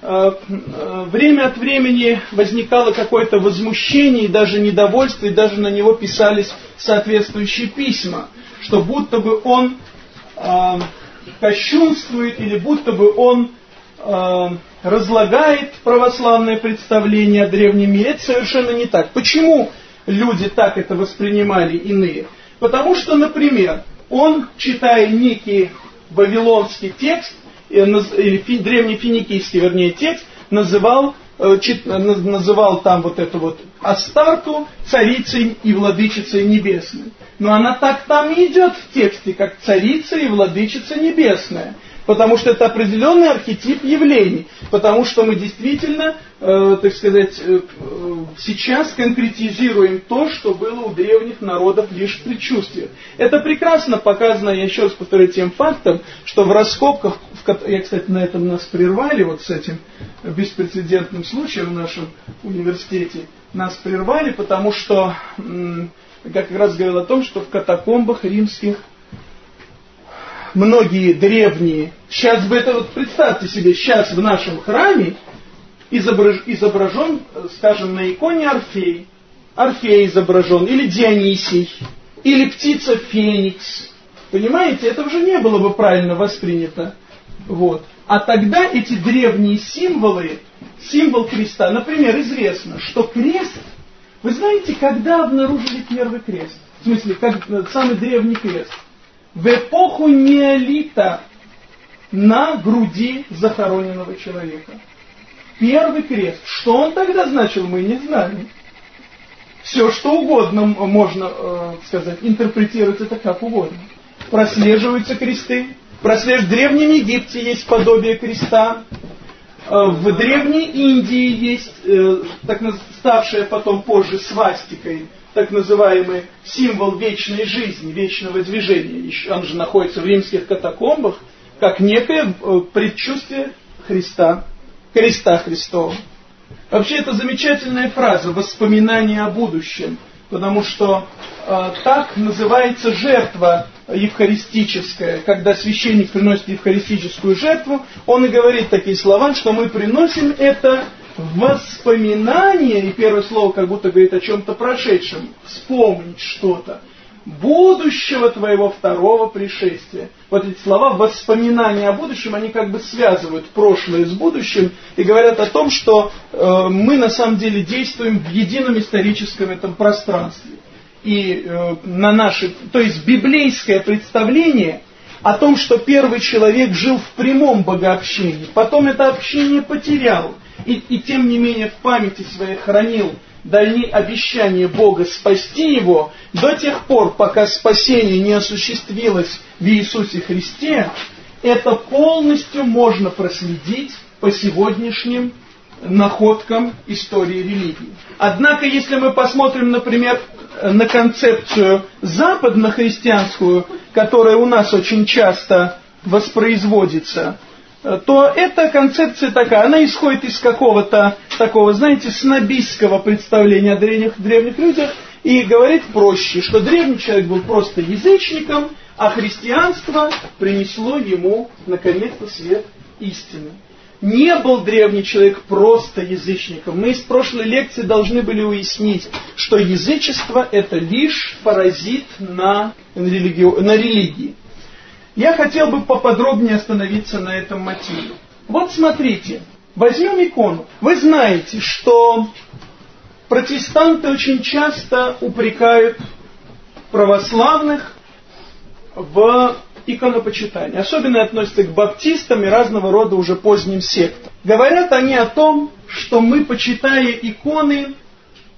э, э, время от времени возникало какое-то возмущение и даже недовольство, и даже на него писались соответствующие письма, что будто бы он э, кощунствует или будто бы он разлагает православное представление о древнем мире. Это совершенно не так. Почему люди так это воспринимали иные? Потому что, например, он, читая некий вавилонский текст, или древнефиникийский, вернее, текст, называл, э, называл там вот эту вот Астарту царицей и владычицей небесной. Но она так там и идет в тексте, как царица и владычица небесная потому что это определенный архетип явлений, потому что мы действительно, э, так сказать, э, сейчас конкретизируем то, что было у древних народов лишь в. Это прекрасно показано, я еще раз повторю, тем фактом, что в раскопках, в, я, кстати, на этом нас прервали, вот с этим беспрецедентным случаем в нашем университете, нас прервали, потому что, как как раз говорил о том, что в катакомбах римских многие древние, сейчас бы это вот представьте себе, сейчас в нашем храме изображ, изображен, скажем, на иконе Орфей, Орфей изображен, или Дионисий, или птица Феникс. Понимаете, это уже не было бы правильно воспринято. Вот. А тогда эти древние символы, символ креста, например, известно, что крест, вы знаете, когда обнаружили первый крест? В смысле, как самый древний крест? В эпоху неолита на груди захороненного человека. Первый крест. Что он тогда значил, мы не знаем. Все, что угодно можно э, сказать, интерпретировать это как угодно. Прослеживаются кресты. Прослеж... В Древнем Египте есть подобие креста. Э, в Древней Индии есть, э, так ставшая потом позже свастикой, так называемый символ вечной жизни, вечного движения. Он же находится в римских катакомбах, как некое э, предчувствие Христа, креста Христова. Вообще это замечательная фраза «воспоминание о будущем», потому что э, так называется жертва евхаристическая, когда священник приносит евхаристическую жертву, он и говорит такие слова, что мы приносим это воспоминание, и первое слово как будто говорит о чем-то прошедшем, вспомнить что-то, будущего твоего второго пришествия. Вот эти слова воспоминания о будущем, они как бы связывают прошлое с будущим и говорят о том, что э, мы на самом деле действуем в едином историческом этом пространстве. И э, на наши, то есть библейское представление о том, что первый человек жил в прямом богообщении, потом это общение потерял, и, и тем не менее в памяти своей хранил дальние обещания Бога спасти его, до тех пор, пока спасение не осуществилось в Иисусе Христе, это полностью можно проследить по сегодняшним находкам истории религии. Однако, если мы посмотрим, например, на концепцию западно-христианскую, которая у нас очень часто воспроизводится, то эта концепция такая, она исходит из какого-то такого, знаете, снобистского представления о древних, древних людях и говорит проще, что древний человек был просто язычником, а христианство принесло ему, наконец-то, свет истины. Не был древний человек просто язычником. Мы из прошлой лекции должны были уяснить, что язычество это лишь паразит на, религи... на религии. Я хотел бы поподробнее остановиться на этом мотиве. Вот смотрите, возьмем икону. Вы знаете, что протестанты очень часто упрекают православных в иконопочитании. Особенно относятся к баптистам и разного рода уже поздним сектам. Говорят они о том, что мы, почитая иконы,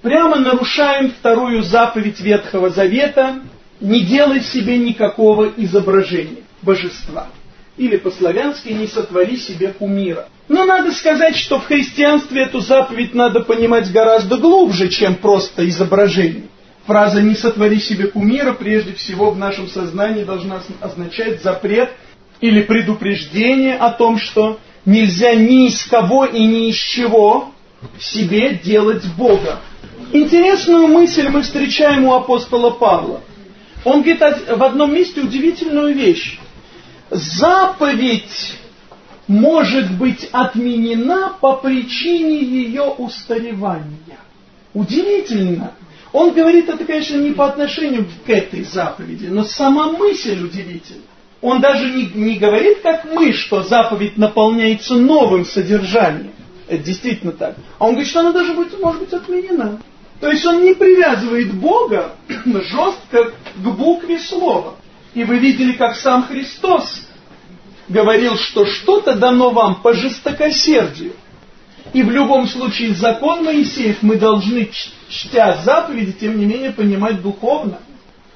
прямо нарушаем вторую заповедь Ветхого Завета, не делай себе никакого изображения божества. или по-славянски «не сотвори себе кумира». Но надо сказать, что в христианстве эту заповедь надо понимать гораздо глубже, чем просто изображение. Фраза «не сотвори себе кумира» прежде всего в нашем сознании должна означать запрет или предупреждение о том, что нельзя ни из кого и ни из чего себе делать Бога. Интересную мысль мы встречаем у апостола Павла. Он говорит в одном месте удивительную вещь. Заповедь может быть отменена по причине ее устаревания. Удивительно. Он говорит это, конечно, не по отношению к этой заповеди, но сама мысль удивительна. Он даже не, не говорит, как мы, что заповедь наполняется новым содержанием. Это действительно так. А он говорит, что она даже будет, может быть отменена. То есть он не привязывает Бога жестко к букве слова. И вы видели, как сам Христос говорил, что что-то дано вам по жестокосердию. И в любом случае закон Моисеев мы должны, чтя заповеди, тем не менее понимать духовно.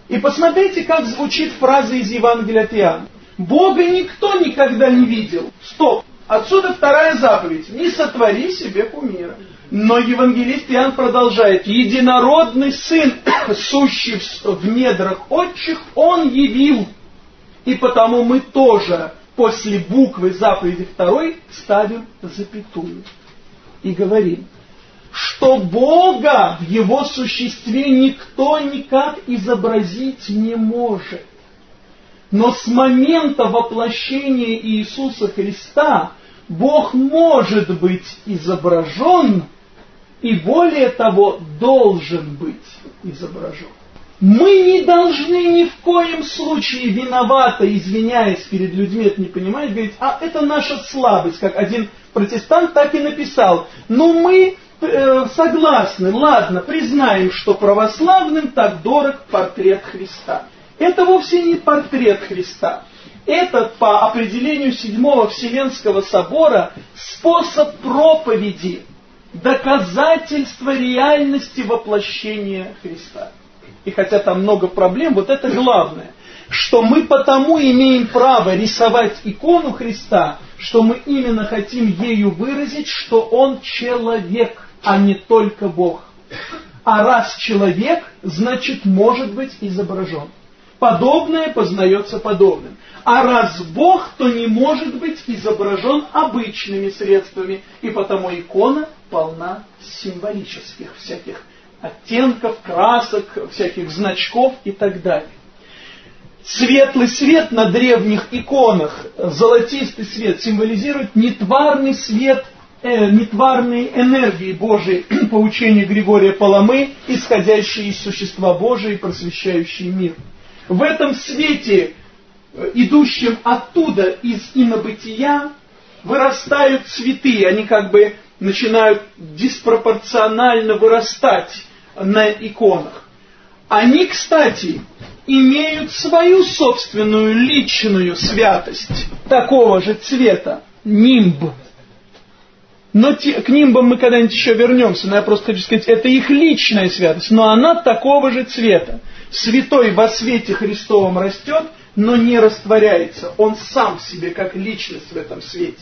И посмотрите, как звучит фраза из Евангелия от Иоанна. Бога никто никогда не видел. Стоп. Отсюда вторая заповедь. Не сотвори себе кумира. Но евангелист Иоанн продолжает. Единородный сын, сущий в недрах отчих, он явил. И потому мы тоже после буквы заповеди второй ставим запятую. И говорим, что Бога в его существе никто никак изобразить не может. Но с момента воплощения Иисуса Христа Бог может быть изображен и более того должен быть изображен. Мы не должны ни в коем случае виновато, извиняясь перед людьми, это не понимать, говорить, а это наша слабость, как один протестант так и написал. Но мы э, согласны, ладно, признаем, что православным так дорог портрет Христа. Это вовсе не портрет Христа. Это по определению Седьмого Вселенского Собора способ проповеди, доказательство реальности воплощения Христа. И хотя там много проблем, вот это главное, что мы потому имеем право рисовать икону Христа, что мы именно хотим ею выразить, что Он человек, а не только Бог. А раз человек, значит может быть изображен. Подобное познается подобным. А раз Бог, то не может быть изображен обычными средствами, и потому икона полна символических всяких оттенков, красок, всяких значков и так далее. Светлый свет на древних иконах, золотистый свет, символизирует нетварный свет, э, нетварные энергии Божией по учению Григория Паламы, исходящие из существа Божия и просвещающие мир. В этом свете, э, идущем оттуда, из инобытия, вырастают цветы, они как бы начинают диспропорционально вырастать на иконах. Они, кстати, имеют свою собственную личную святость такого же цвета, нимб. Но те, к нимбам мы когда-нибудь еще вернемся, но я просто хочу сказать, это их личная святость, но она такого же цвета. Святой во свете Христовом растет, но не растворяется. Он сам себе как личность в этом свете.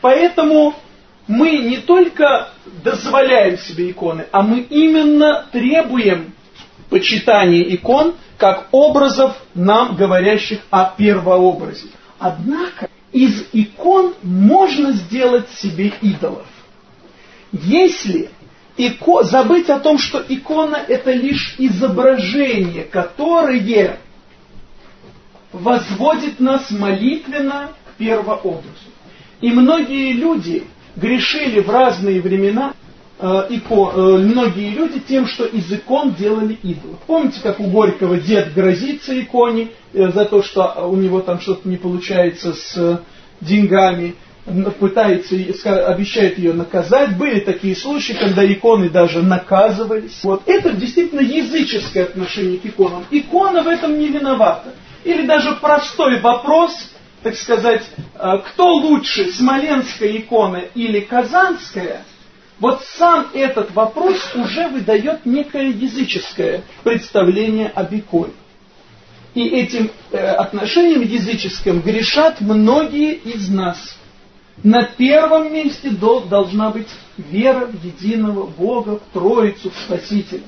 Поэтому мы не только дозволяем себе иконы, а мы именно требуем почитания икон как образов, нам говорящих о первообразе. Однако из икон можно сделать себе идолов. Если ико... забыть о том, что икона это лишь изображение, которое возводит нас молитвенно к первообразу. И многие люди грешили в разные времена э, ико, э, многие люди тем, что из икон делали идолов. Помните, как у Горького дед грозится иконе э, за то, что у него там что-то не получается с э, деньгами, пытается, обещает ее наказать. Были такие случаи, когда иконы даже наказывались. Вот. Это действительно языческое отношение к иконам. Икона в этом не виновата. Или даже простой вопрос – так сказать, э, кто лучше, Смоленская икона или Казанская, вот сам этот вопрос уже выдает некое языческое представление об иконе. И этим э, отношением языческим грешат многие из нас. На первом месте должна быть вера в единого Бога, в Троицу, в Спасителя.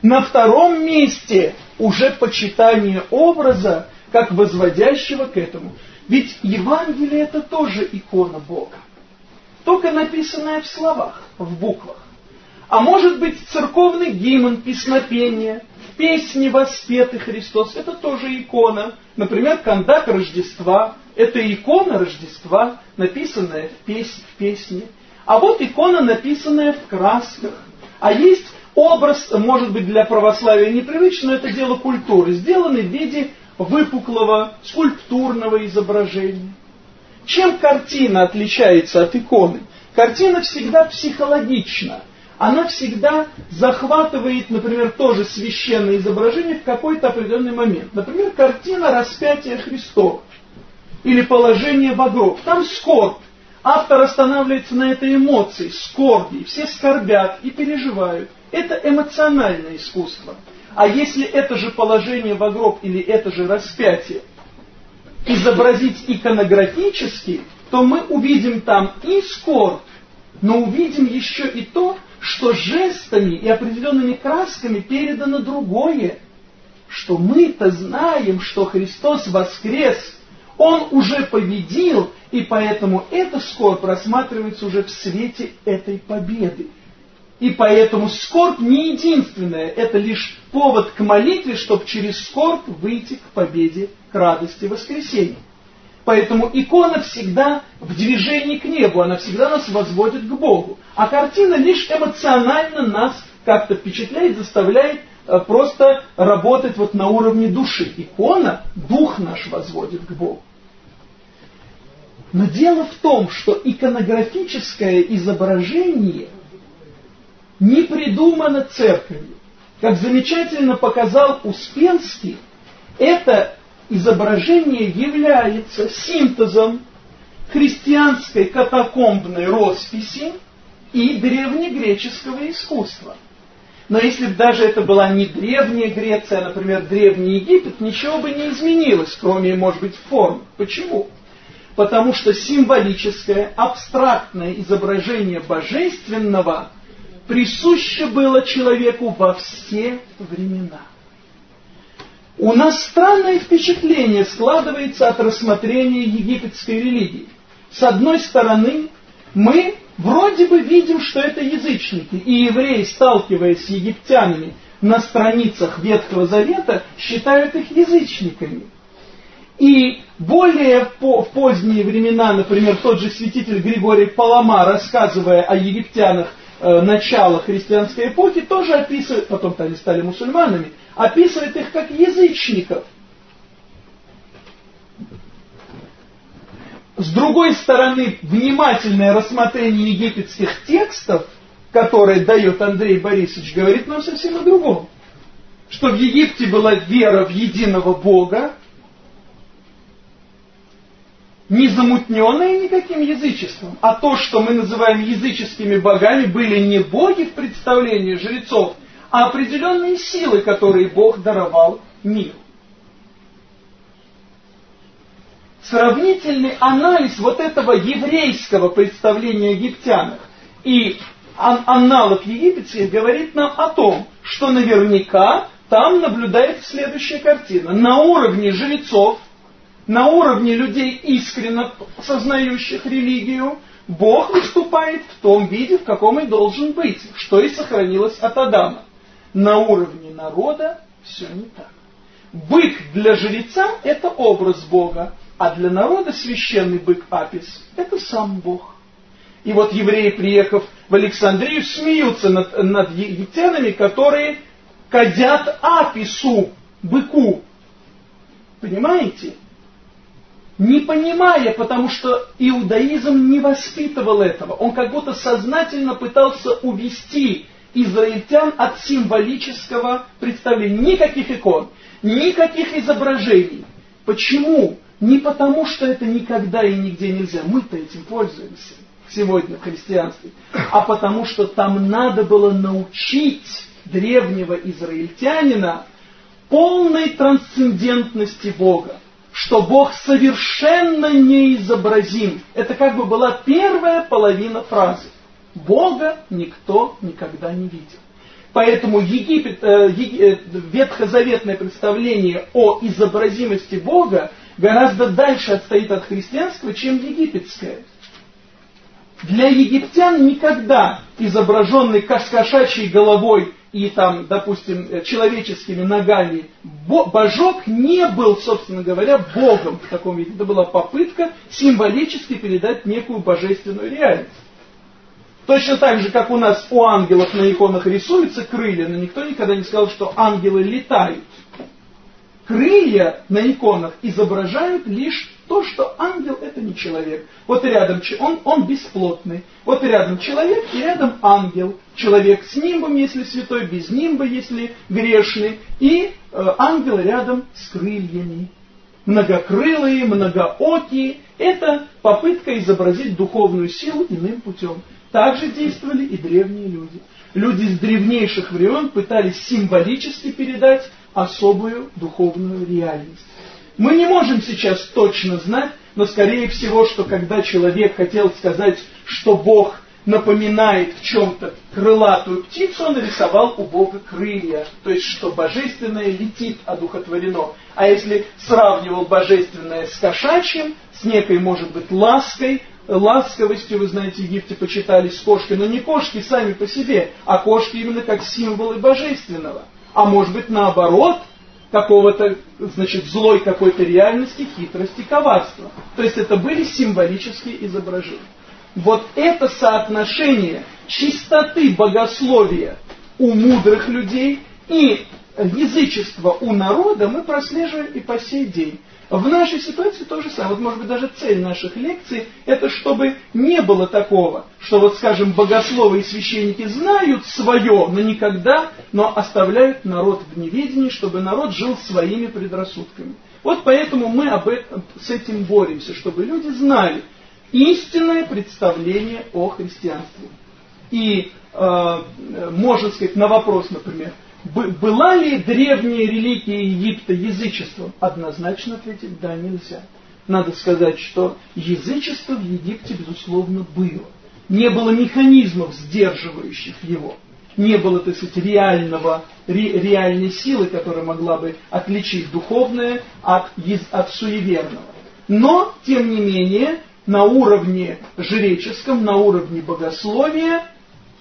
На втором месте уже почитание образа, как возводящего к этому. Ведь Евангелие это тоже икона Бога. Только написанная в словах, в буквах. А может быть церковный гимн, песнопение, песни воспеты Христос, это тоже икона. Например, кондак Рождества, это икона Рождества, написанная в, пес в песне. А вот икона, написанная в красках. А есть образ, может быть, для православия непривычный, но это дело культуры, сделанный в виде выпуклого скульптурного изображения. Чем картина отличается от иконы? Картина всегда психологична. Она всегда захватывает, например, тоже священное изображение в какой-то определенный момент. Например, картина распятия Христова или положение в гроб. Там скорбь. Автор останавливается на этой эмоции, скорби. Все скорбят и переживают. Это эмоциональное искусство. А если это же положение в гроб или это же распятие изобразить иконографически, то мы увидим там и скорбь, но увидим еще и то, что жестами и определенными красками передано другое, что мы-то знаем, что Христос воскрес, Он уже победил, и поэтому эта скорбь рассматривается уже в свете этой победы. И поэтому скорбь не единственная, это лишь повод к молитве, чтобы через скорбь выйти к победе, к радости воскресения. Поэтому икона всегда в движении к небу, она всегда нас возводит к Богу. А картина лишь эмоционально нас как-то впечатляет, заставляет э, просто работать вот на уровне души. Икона дух наш возводит к Богу. Но дело в том, что иконографическое изображение – не придумано церковью. Как замечательно показал Успенский, это изображение является синтезом христианской катакомбной росписи и древнегреческого искусства. Но если бы даже это была не древняя Греция, а, например, древний Египет, ничего бы не изменилось, кроме, может быть, форм. Почему? Потому что символическое, абстрактное изображение божественного присуще было человеку во все времена. У нас странное впечатление складывается от рассмотрения египетской религии. С одной стороны, мы вроде бы видим, что это язычники, и евреи, сталкиваясь с египтянами на страницах Ветхого Завета, считают их язычниками. И более в поздние времена, например, тот же святитель Григорий Палама, рассказывая о египтянах начала христианской эпохи, тоже описывает, потом-то они стали мусульманами, описывает их как язычников. С другой стороны, внимательное рассмотрение египетских текстов, которые дает Андрей Борисович, говорит нам совсем о другом. Что в Египте была вера в единого Бога, не замутненные никаким язычеством, а то, что мы называем языческими богами, были не боги в представлении жрецов, а определенные силы, которые Бог даровал миру. Сравнительный анализ вот этого еврейского представления о египтянах и аналог египетских говорит нам о том, что наверняка там наблюдается следующая картина. На уровне жрецов на уровне людей, искренне сознающих религию, Бог выступает в том виде, в каком и должен быть, что и сохранилось от Адама. На уровне народа все не так. Бык для жреца – это образ Бога, а для народа священный бык Апис – это сам Бог. И вот евреи, приехав в Александрию, смеются над, над египтянами, которые кадят Апису, быку. Понимаете? Не понимая, потому что иудаизм не воспитывал этого. Он как будто сознательно пытался увести израильтян от символического представления. Никаких икон, никаких изображений. Почему? Не потому, что это никогда и нигде нельзя. Мы-то этим пользуемся сегодня в христианстве. А потому, что там надо было научить древнего израильтянина полной трансцендентности Бога, что Бог совершенно неизобразим. Это как бы была первая половина фразы. Бога никто никогда не видел. Поэтому Египет, э, э, ветхозаветное представление о изобразимости Бога гораздо дальше отстоит от христианского, чем египетское. Для египтян никогда изображенный кошачьей головой и там, допустим, э, человеческими ногами божок не был, собственно говоря, богом в таком виде. Это была попытка символически передать некую божественную реальность. Точно так же, как у нас у ангелов на иконах рисуются крылья, но никто никогда не сказал, что ангелы летают. Крылья на иконах изображают лишь то, что ангел это не человек. Вот рядом он, он бесплотный. Вот рядом человек и рядом ангел. Человек с нимбом, если святой, без нимба, если грешный. И э, ангел рядом с крыльями. Многокрылые, многоокие. Это попытка изобразить духовную силу иным путем. Так же действовали и древние люди. Люди с древнейших времен пытались символически передать особую духовную реальность. Мы не можем сейчас точно знать, но скорее всего, что когда человек хотел сказать, что Бог напоминает в чем-то крылатую птицу, он нарисовал у Бога крылья, то есть что божественное летит одухотворено. А если сравнивал божественное с кошачьим, с некой, может быть, лаской, ласковостью, вы знаете, в Египте почитались кошки, но не кошки сами по себе, а кошки именно как символы божественного. А может быть, наоборот, какого-то, значит, злой какой-то реальности, хитрости, коварства. То есть это были символические изображения. Вот это соотношение чистоты богословия у мудрых людей и язычества у народа мы прослеживаем и по сей день. В нашей ситуации то же самое. Вот, может быть, даже цель наших лекций – это чтобы не было такого, что, вот, скажем, богословы и священники знают свое, но никогда, но оставляют народ в неведении, чтобы народ жил своими предрассудками. Вот поэтому мы об этом, с этим боремся, чтобы люди знали истинное представление о христианстве. И, э, можно сказать, на вопрос, например, была ли древняя религия Египта язычеством? Однозначно ответить да, нельзя. Надо сказать, что язычество в Египте, безусловно, было. Не было механизмов, сдерживающих его. Не было, так сказать, реального, ре, реальной силы, которая могла бы отличить духовное от, от суеверного. Но, тем не менее, на уровне жреческом, на уровне богословия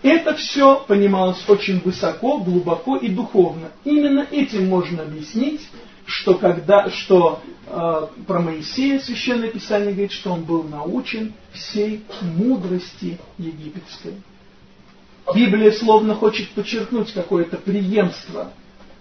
это все понималось очень высоко, глубоко и духовно. Именно этим можно объяснить, что, когда, что э, про Моисея Священное Писание говорит, что он был научен всей мудрости египетской. Библия словно хочет подчеркнуть какое-то преемство,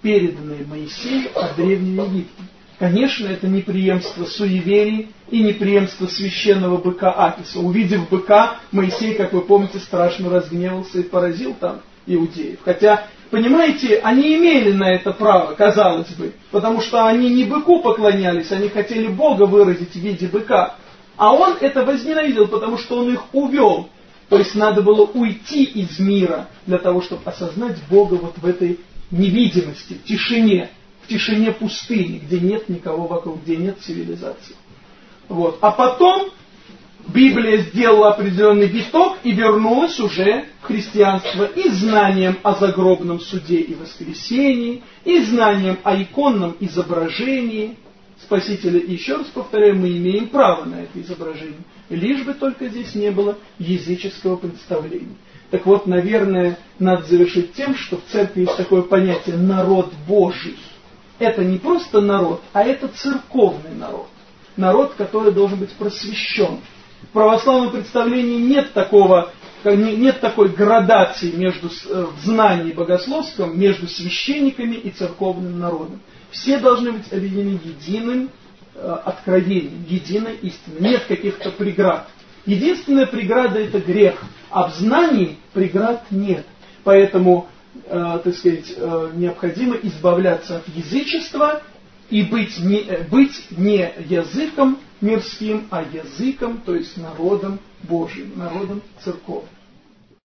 переданное Моисею от Древнего Египта. Конечно, это неприемство суеверий и неприемство священного быка Аписа. Увидев быка, Моисей, как вы помните, страшно разгневался и поразил там иудеев. Хотя, понимаете, они имели на это право, казалось бы, потому что они не быку поклонялись, они хотели Бога выразить в виде быка. А он это возненавидел, потому что он их увел. То есть надо было уйти из мира для того, чтобы осознать Бога вот в этой невидимости, тишине тишине пустыни, где нет никого вокруг, где нет цивилизации. Вот. А потом Библия сделала определенный виток и вернулась уже в христианство и знанием о загробном суде и воскресении, и знанием о иконном изображении Спасителя. И еще раз повторяю, мы имеем право на это изображение, лишь бы только здесь не было языческого представления. Так вот, наверное, надо завершить тем, что в церкви есть такое понятие «народ Божий» это не просто народ, а это церковный народ. Народ, который должен быть просвещен. В православном представлении нет такого, нет такой градации между э, в знании богословском между священниками и церковным народом. Все должны быть объединены единым э, откровением, единой истиной. Нет каких-то преград. Единственная преграда это грех, а в знании преград нет. Поэтому так сказать, э, необходимо избавляться от язычества и быть не, э, быть не языком мирским, а языком, то есть народом Божьим, народом церковным.